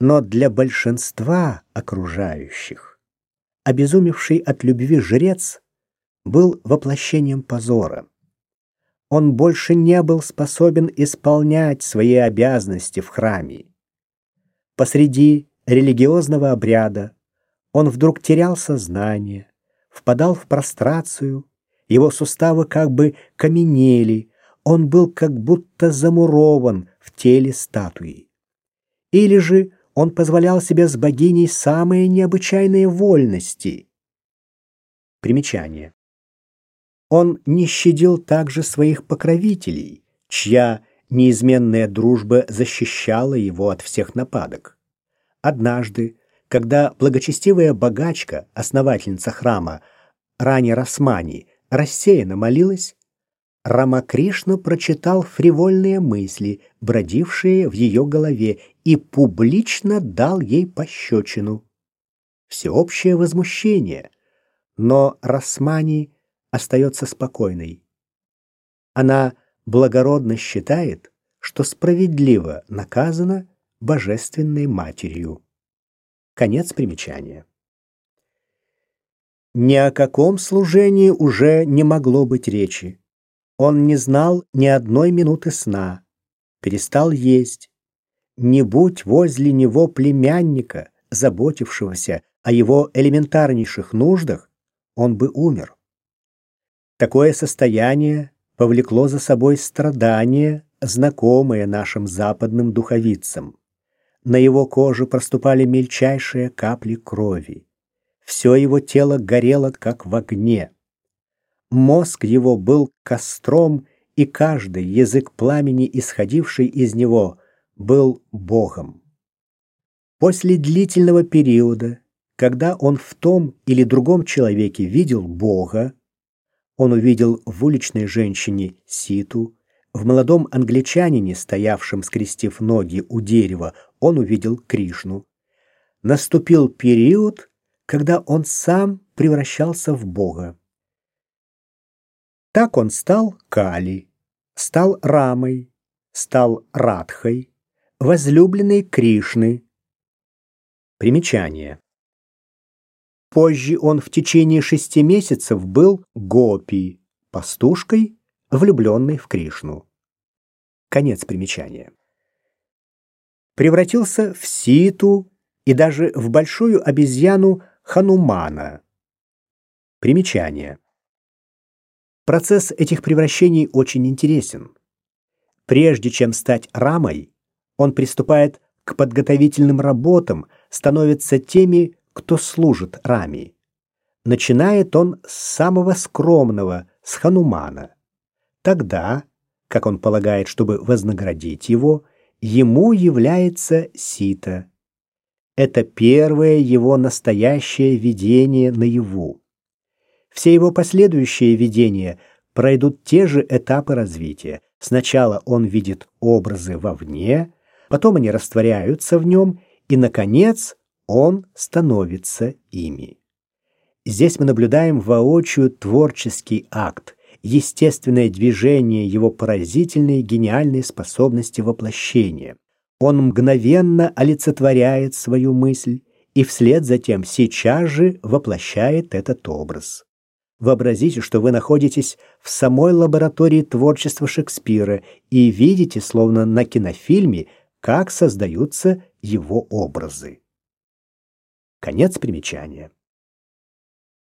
Но для большинства окружающих обезумевший от любви жрец был воплощением позора. Он больше не был способен исполнять свои обязанности в храме. Посреди религиозного обряда он вдруг терял сознание, впадал в прострацию, его суставы как бы каменели, он был как будто замурован в теле статуи. Или же он позволял себе с богиней самые необычайные вольности. Примечание. Он не щадил также своих покровителей, чья неизменная дружба защищала его от всех нападок. Однажды, когда благочестивая богачка, основательница храма Рани Расмани, рассеянно молилась, Рамакришна прочитал фривольные мысли, бродившие в ее голове, и публично дал ей пощечину. Всеобщее возмущение, но Расмани остается спокойной. Она благородно считает, что справедливо наказана божественной матерью. Конец примечания. Ни о каком служении уже не могло быть речи. Он не знал ни одной минуты сна, перестал есть. Не будь возле него племянника, заботившегося о его элементарнейших нуждах, он бы умер. Такое состояние повлекло за собой страдания, знакомые нашим западным духовицам. На его коже проступали мельчайшие капли крови. Все его тело горело, как в огне. Мозг его был костром, и каждый язык пламени, исходивший из него, был Богом. После длительного периода, когда он в том или другом человеке видел Бога, он увидел в уличной женщине Ситу, в молодом англичанине, стоявшем скрестив ноги у дерева, он увидел Кришну. Наступил период, когда он сам превращался в Бога. Так он стал Кали, стал Рамой, стал Радхой, возлюбленной Кришны. Примечание. Позже он в течение шести месяцев был Гопи, пастушкой, влюбленной в Кришну. Конец примечания. Превратился в Ситу и даже в большую обезьяну Ханумана. Примечание. Процесс этих превращений очень интересен. Прежде чем стать Рамой, он приступает к подготовительным работам, становится теми, кто служит Раме. Начинает он с самого скромного, с Ханумана. Тогда, как он полагает, чтобы вознаградить его, ему является Сита. Это первое его настоящее видение наяву. Все его последующие видения пройдут те же этапы развития. Сначала он видит образы вовне, потом они растворяются в нем, и, наконец, он становится ими. Здесь мы наблюдаем воочию творческий акт, естественное движение его поразительной гениальной способности воплощения. Он мгновенно олицетворяет свою мысль и вслед за тем сейчас же воплощает этот образ. Вообразите, что вы находитесь в самой лаборатории творчества Шекспира и видите, словно на кинофильме, как создаются его образы. Конец примечания.